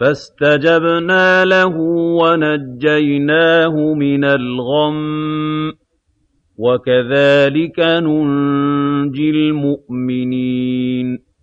فَاسْتَجَبْنَا لَهُ وَنَجَّيْنَاهُ مِنَ الْغَمِّ ۚ وَكَذَٰلِكَ نُنجِي الْمُؤْمِنِينَ.